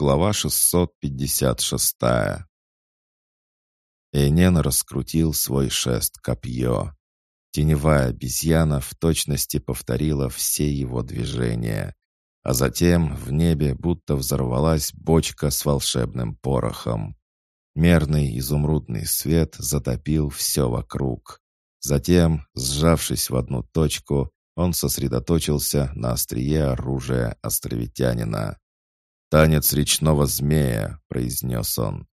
Глава 656. Эйнен раскрутил свой шест-копье. Теневая обезьяна в точности повторила все его движения. А затем в небе будто взорвалась бочка с волшебным порохом. Мерный изумрудный свет затопил все вокруг. Затем, сжавшись в одну точку, он сосредоточился на острие оружия островитянина. «Танец речного змея», — произнес он.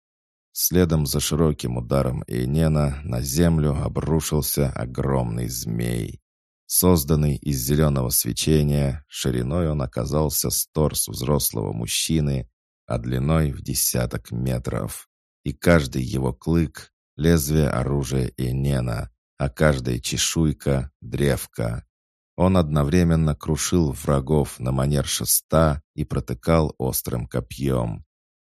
Следом за широким ударом Эйнена на землю обрушился огромный змей. Созданный из зеленого свечения, шириной он оказался с торс взрослого мужчины, а длиной в десяток метров. И каждый его клык — лезвие оружия Энена, а каждая чешуйка — древка. Он одновременно крушил врагов на манер шеста и протыкал острым копьем.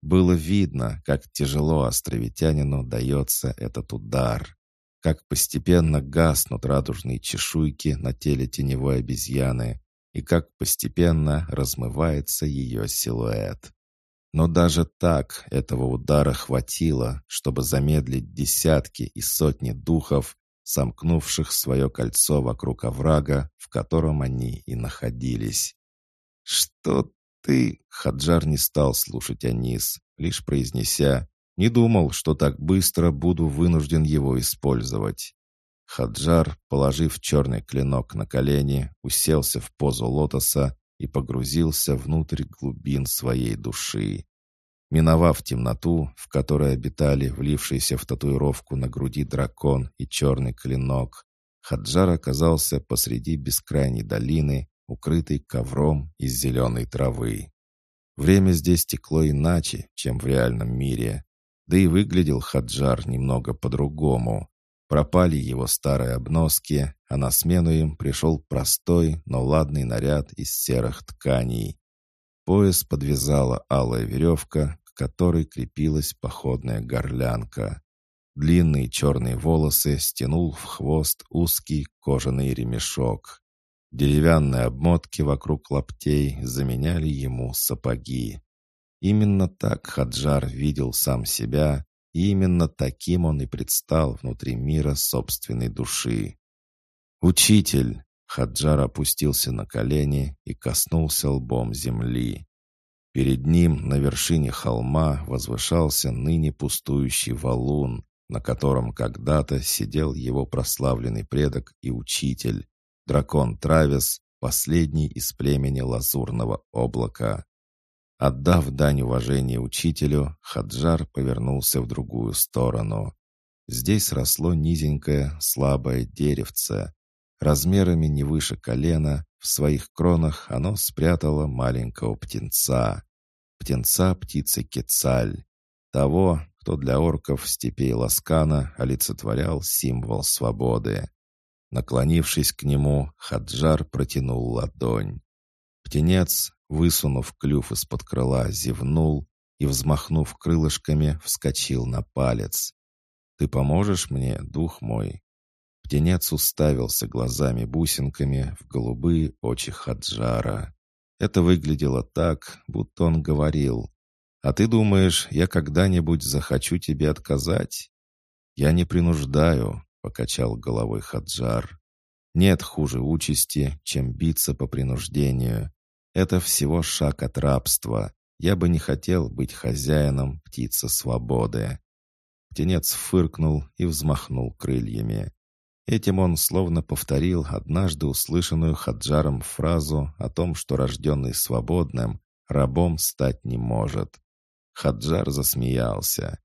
Было видно, как тяжело островитянину дается этот удар, как постепенно гаснут радужные чешуйки на теле теневой обезьяны и как постепенно размывается ее силуэт. Но даже так этого удара хватило, чтобы замедлить десятки и сотни духов, сомкнувших свое кольцо вокруг оврага, в котором они и находились. «Что ты...» — Хаджар не стал слушать Анис, лишь произнеся «Не думал, что так быстро буду вынужден его использовать». Хаджар, положив черный клинок на колени, уселся в позу лотоса и погрузился внутрь глубин своей души. Миновав темноту, в которой обитали влившийся в татуировку на груди дракон и черный клинок, Хаджар оказался посреди бескрайней долины, укрытой ковром из зеленой травы. Время здесь текло иначе, чем в реальном мире. Да и выглядел Хаджар немного по-другому. Пропали его старые обноски, а на смену им пришел простой, но ладный наряд из серых тканей. Пояс подвязала алая веревка, к которой крепилась походная горлянка. Длинные черные волосы стянул в хвост узкий кожаный ремешок. Деревянные обмотки вокруг лаптей заменяли ему сапоги. Именно так Хаджар видел сам себя, и именно таким он и предстал внутри мира собственной души. «Учитель!» — Хаджар опустился на колени и коснулся лбом земли. Перед ним на вершине холма возвышался ныне пустующий валун, на котором когда-то сидел его прославленный предок и учитель, дракон Травис, последний из племени Лазурного облака. Отдав дань уважения учителю, Хаджар повернулся в другую сторону. Здесь росло низенькое, слабое деревце. Размерами не выше колена, в своих кронах оно спрятало маленького птенца. Птенца птицы Кецаль. Того, кто для орков степей Ласкана олицетворял символ свободы. Наклонившись к нему, Хаджар протянул ладонь. Птенец, высунув клюв из-под крыла, зевнул и, взмахнув крылышками, вскочил на палец. «Ты поможешь мне, дух мой?» Птенец уставился глазами-бусинками в голубые очи Хаджара. Это выглядело так, будто он говорил, «А ты думаешь, я когда-нибудь захочу тебе отказать?» «Я не принуждаю», — покачал головой Хаджар. «Нет хуже участи, чем биться по принуждению. Это всего шаг от рабства. Я бы не хотел быть хозяином птицы свободы». Птенец фыркнул и взмахнул крыльями. Этим он словно повторил однажды услышанную Хаджаром фразу о том, что рожденный свободным рабом стать не может. Хаджар засмеялся.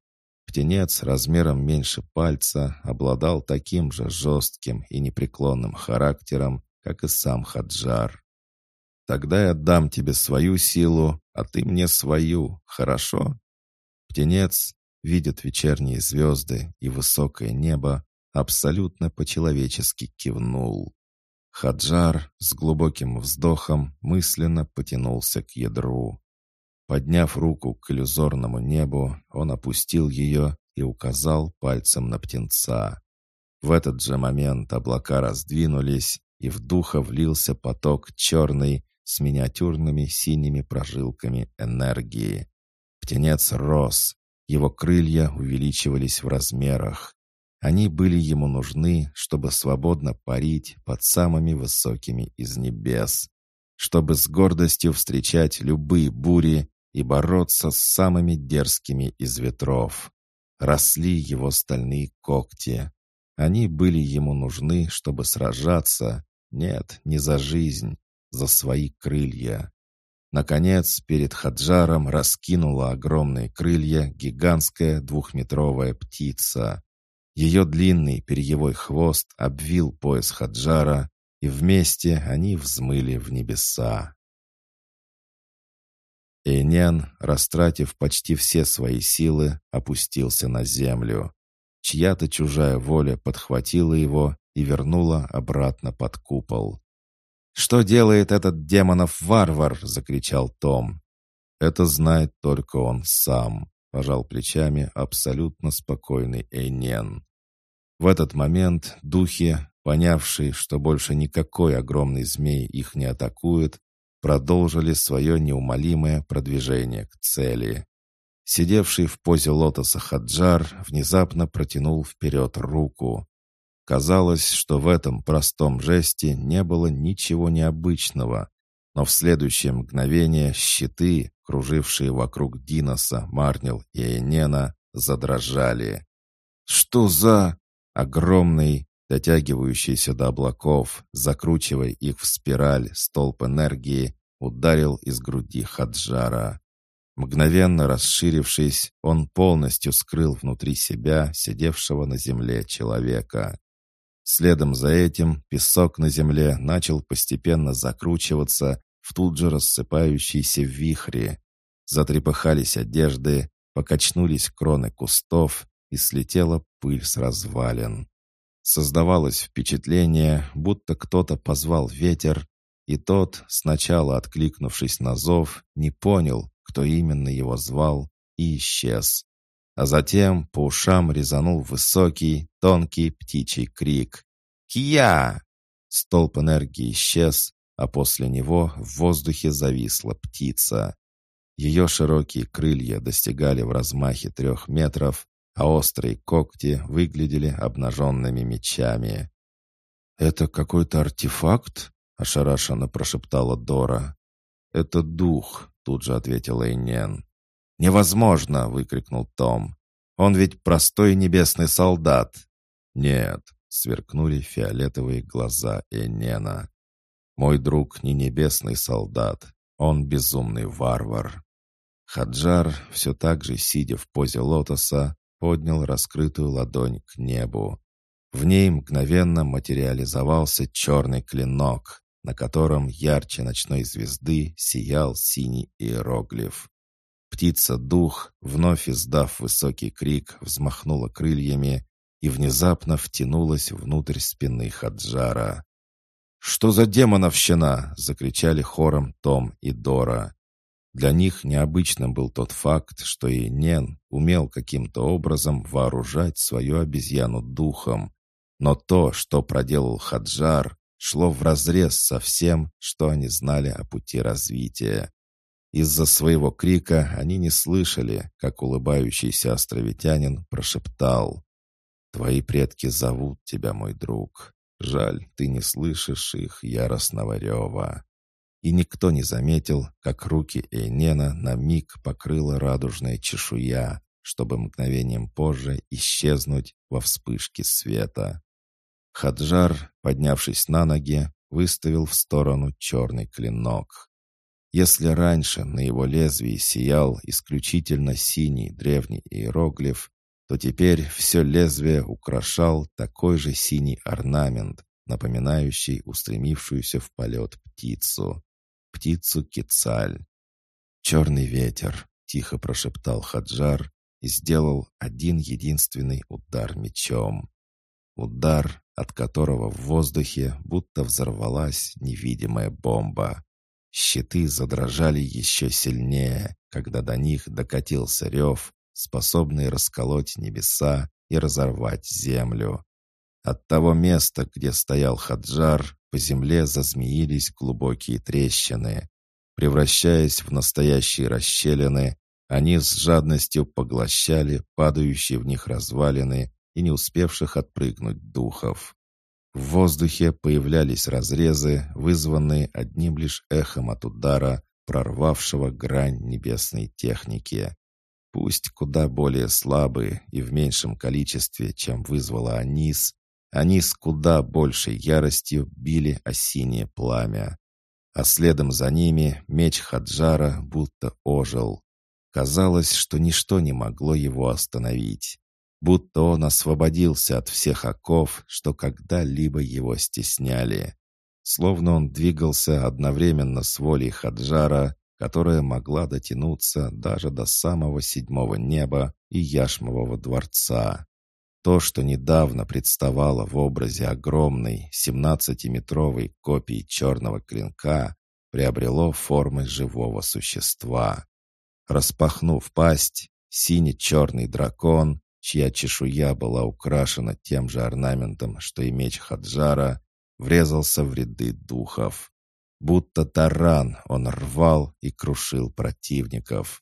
Птенец размером меньше пальца обладал таким же жестким и непреклонным характером, как и сам Хаджар. «Тогда я дам тебе свою силу, а ты мне свою, хорошо?» Птенец видит вечерние звезды и высокое небо, абсолютно по-человечески кивнул. Хаджар с глубоким вздохом мысленно потянулся к ядру. Подняв руку к иллюзорному небу, он опустил ее и указал пальцем на птенца. В этот же момент облака раздвинулись, и в духа влился поток черный с миниатюрными синими прожилками энергии. птенец рос. Его крылья увеличивались в размерах. Они были ему нужны, чтобы свободно парить под самыми высокими из небес, чтобы с гордостью встречать любые бури и бороться с самыми дерзкими из ветров. Росли его стальные когти. Они были ему нужны, чтобы сражаться, нет, не за жизнь, за свои крылья. Наконец, перед Хаджаром раскинула огромные крылья гигантская двухметровая птица. Ее длинный перьевой хвост обвил пояс Хаджара, и вместе они взмыли в небеса. Эйнен, растратив почти все свои силы, опустился на землю. Чья-то чужая воля подхватила его и вернула обратно под купол. «Что делает этот демонов-варвар?» — закричал Том. «Это знает только он сам», — пожал плечами абсолютно спокойный Эйнен. В этот момент духи, понявшие, что больше никакой огромный змей их не атакует, продолжили свое неумолимое продвижение к цели. Сидевший в позе лотоса Хаджар внезапно протянул вперед руку. Казалось, что в этом простом жесте не было ничего необычного, но в следующее мгновение щиты, кружившие вокруг Диноса, Марнил и Эйнена, задрожали. «Что за...» Огромный, дотягивающийся до облаков, закручивая их в спираль, столб энергии, ударил из груди Хаджара. Мгновенно расширившись, он полностью скрыл внутри себя сидевшего на земле человека. Следом за этим песок на земле начал постепенно закручиваться в тут же рассыпающиеся вихри. Затрепыхались одежды, покачнулись кроны кустов и слетела пыль с развалин. Создавалось впечатление, будто кто-то позвал ветер, и тот, сначала откликнувшись на зов, не понял, кто именно его звал, и исчез. А затем по ушам резанул высокий, тонкий птичий крик. «Кия!» Столб энергии исчез, а после него в воздухе зависла птица. Ее широкие крылья достигали в размахе трех метров, а острые когти выглядели обнаженными мечами. «Это какой-то артефакт?» — ошарашенно прошептала Дора. «Это дух», — тут же ответил Эйнен. «Невозможно!» — выкрикнул Том. «Он ведь простой небесный солдат!» «Нет!» — сверкнули фиолетовые глаза Энена. «Мой друг не небесный солдат, он безумный варвар». Хаджар, все так же сидя в позе лотоса, поднял раскрытую ладонь к небу. В ней мгновенно материализовался черный клинок, на котором ярче ночной звезды сиял синий иероглиф. Птица-дух, вновь издав высокий крик, взмахнула крыльями и внезапно втянулась внутрь спины Хаджара. «Что за демоновщина?» — закричали хором Том и Дора. Для них необычным был тот факт, что и Нен умел каким-то образом вооружать свою обезьяну духом. Но то, что проделал Хаджар, шло вразрез со всем, что они знали о пути развития. Из-за своего крика они не слышали, как улыбающийся островитянин прошептал. «Твои предки зовут тебя, мой друг. Жаль, ты не слышишь их яростного рева». И никто не заметил, как руки Эйнена на миг покрыла радужная чешуя, чтобы мгновением позже исчезнуть во вспышке света. Хаджар, поднявшись на ноги, выставил в сторону черный клинок. Если раньше на его лезвии сиял исключительно синий древний иероглиф, то теперь все лезвие украшал такой же синий орнамент, напоминающий устремившуюся в полет птицу. Птицу Кицаль. «Черный ветер», — тихо прошептал Хаджар и сделал один единственный удар мечом. Удар, от которого в воздухе будто взорвалась невидимая бомба. Щиты задрожали еще сильнее, когда до них докатился рев, способный расколоть небеса и разорвать землю. От того места, где стоял Хаджар, по земле зазмеились глубокие трещины. Превращаясь в настоящие расщелины, Они с жадностью поглощали падающие в них развалины и не успевших отпрыгнуть духов. В воздухе появлялись разрезы, вызванные одним лишь эхом от удара, прорвавшего грань небесной техники. Пусть куда более слабые и в меньшем количестве, чем вызвала Анис, они с куда большей яростью били осинее пламя. А следом за ними меч Хаджара будто ожил. Казалось, что ничто не могло его остановить. Будто он освободился от всех оков, что когда-либо его стесняли. Словно он двигался одновременно с волей Хаджара, которая могла дотянуться даже до самого седьмого неба и Яшмового дворца. То, что недавно представало в образе огромной, семнадцатиметровой копии черного клинка, приобрело формы живого существа. Распахнув пасть, синий-черный дракон, чья чешуя была украшена тем же орнаментом, что и меч Хаджара, врезался в ряды духов. Будто таран он рвал и крушил противников.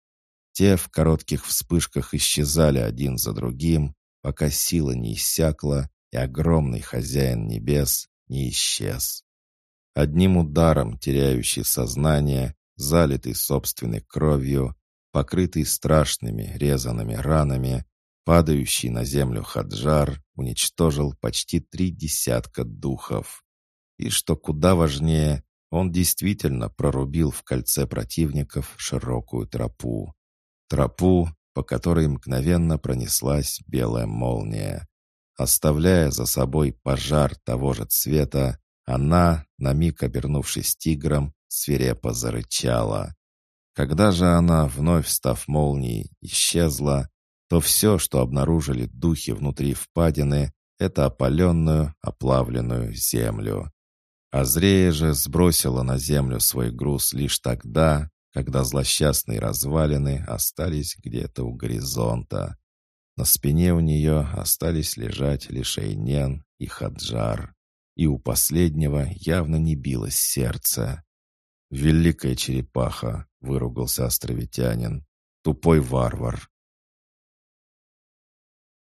Те в коротких вспышках исчезали один за другим, пока сила не иссякла, и огромный хозяин небес не исчез. Одним ударом теряющий сознание, залитый собственной кровью, покрытый страшными резанными ранами, падающий на землю Хаджар уничтожил почти три десятка духов. И что куда важнее, он действительно прорубил в кольце противников широкую тропу. Тропу, по которой мгновенно пронеслась белая молния. Оставляя за собой пожар того же цвета, она, на миг обернувшись тигром, свирепо зарычала. Когда же она, вновь став молнией, исчезла, то все, что обнаружили духи внутри впадины, это опаленную, оплавленную землю. Азрея же сбросила на землю свой груз лишь тогда, когда злосчастные развалины остались где-то у горизонта. На спине у нее остались лежать лишь Эйнен и Хаджар. И у последнего явно не билось сердце. «Великая черепаха!» — выругался островитянин. «Тупой варвар!